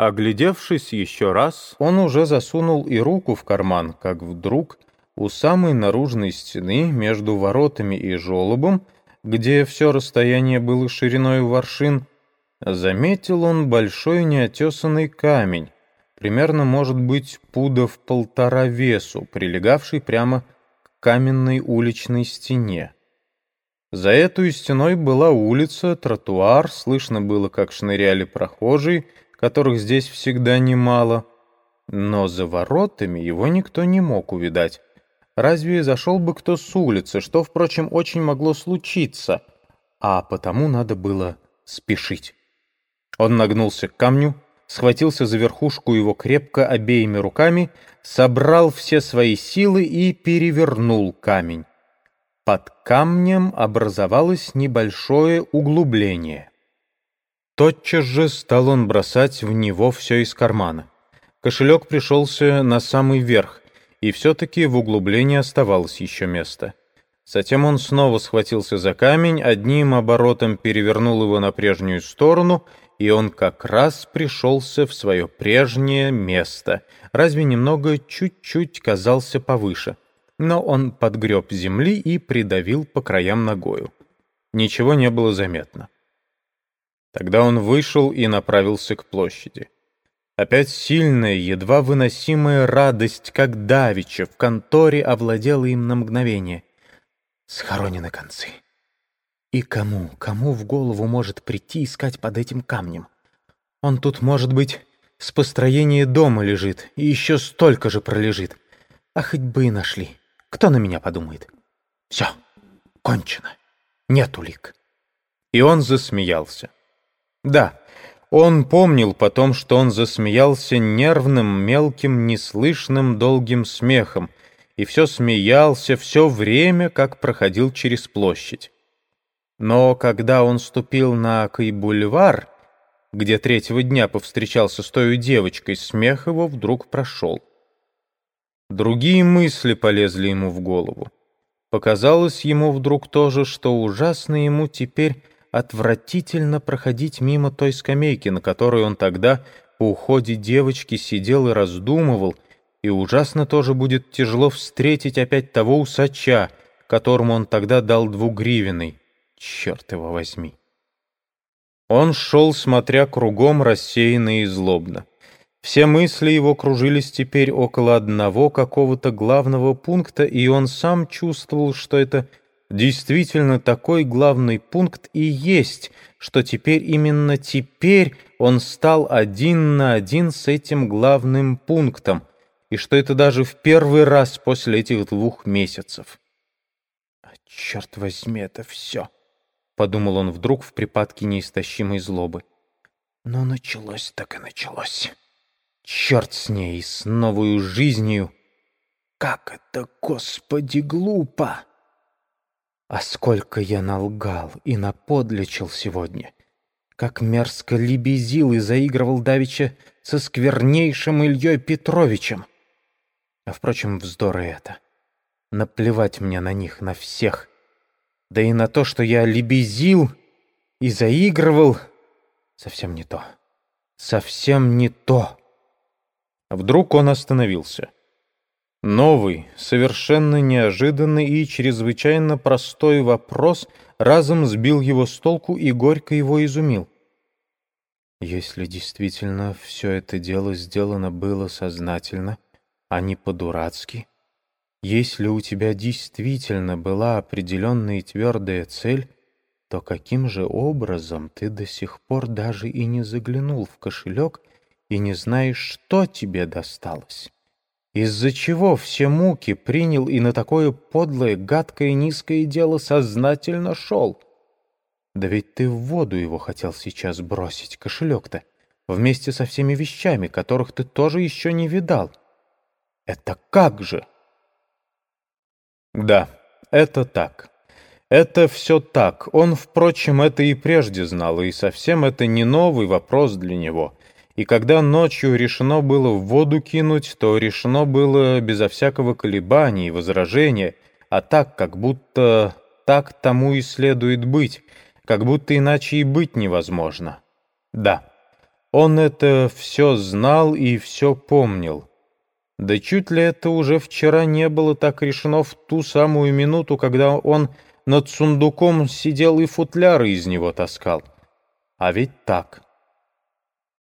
Оглядевшись еще раз, он уже засунул и руку в карман, как вдруг у самой наружной стены между воротами и желобом, где все расстояние было шириной в аршин, заметил он большой неотесанный камень, примерно, может быть, пудов полтора весу, прилегавший прямо к каменной уличной стене. За этой стеной была улица, тротуар, слышно было, как шныряли прохожие, которых здесь всегда немало. Но за воротами его никто не мог увидать. Разве зашел бы кто с улицы, что, впрочем, очень могло случиться, а потому надо было спешить. Он нагнулся к камню, схватился за верхушку его крепко обеими руками, собрал все свои силы и перевернул камень. Под камнем образовалось небольшое углубление. Тотчас же стал он бросать в него все из кармана. Кошелек пришелся на самый верх, и все-таки в углублении оставалось еще место. Затем он снова схватился за камень, одним оборотом перевернул его на прежнюю сторону, и он как раз пришелся в свое прежнее место, разве немного чуть-чуть казался повыше. Но он подгреб земли и придавил по краям ногою. Ничего не было заметно. Тогда он вышел и направился к площади. Опять сильная, едва выносимая радость, как давеча, в конторе овладела им на мгновение. Схоронены концы. И кому, кому в голову может прийти искать под этим камнем? Он тут, может быть, с построения дома лежит, и еще столько же пролежит. А хоть бы и нашли. Кто на меня подумает? Все, кончено. Нет улик. И он засмеялся. Да, он помнил потом, что он засмеялся нервным, мелким, неслышным, долгим смехом, и все смеялся все время, как проходил через площадь. Но когда он ступил на Кайбульвар, где третьего дня повстречался с той девочкой, смех его вдруг прошел. Другие мысли полезли ему в голову. Показалось ему вдруг тоже, что ужасно ему теперь отвратительно проходить мимо той скамейки, на которой он тогда по уходе девочки сидел и раздумывал, и ужасно тоже будет тяжело встретить опять того усача, которому он тогда дал двугривенный. Черт его возьми. Он шел, смотря кругом, рассеянно и злобно. Все мысли его кружились теперь около одного какого-то главного пункта, и он сам чувствовал, что это Действительно, такой главный пункт и есть, что теперь именно теперь он стал один на один с этим главным пунктом, и что это даже в первый раз после этих двух месяцев. «А черт возьми, это все!» — подумал он вдруг в припадке неистощимой злобы. «Но началось так и началось. Черт с ней, с новой жизнью! Как это, Господи, глупо!» А сколько я налгал и наподличил сегодня! Как мерзко лебезил и заигрывал давеча со сквернейшим Ильей Петровичем! А, впрочем, вздоры это. Наплевать мне на них, на всех. Да и на то, что я лебезил и заигрывал, совсем не то. Совсем не то. Вдруг он остановился. Новый, совершенно неожиданный и чрезвычайно простой вопрос разом сбил его с толку и горько его изумил. Если действительно все это дело сделано было сознательно, а не по-дурацки, если у тебя действительно была определенная и твердая цель, то каким же образом ты до сих пор даже и не заглянул в кошелек и не знаешь, что тебе досталось? Из-за чего все муки принял и на такое подлое, гадкое, низкое дело сознательно шел? Да ведь ты в воду его хотел сейчас бросить, кошелек-то, вместе со всеми вещами, которых ты тоже еще не видал. Это как же? Да, это так. Это все так. Он, впрочем, это и прежде знал, и совсем это не новый вопрос для него — и когда ночью решено было в воду кинуть, то решено было безо всякого колебания и возражения, а так, как будто так тому и следует быть, как будто иначе и быть невозможно. Да, Он это все знал и все помнил. Да чуть ли это уже вчера не было так решено в ту самую минуту, когда он над сундуком сидел и футляры из него таскал. А ведь так.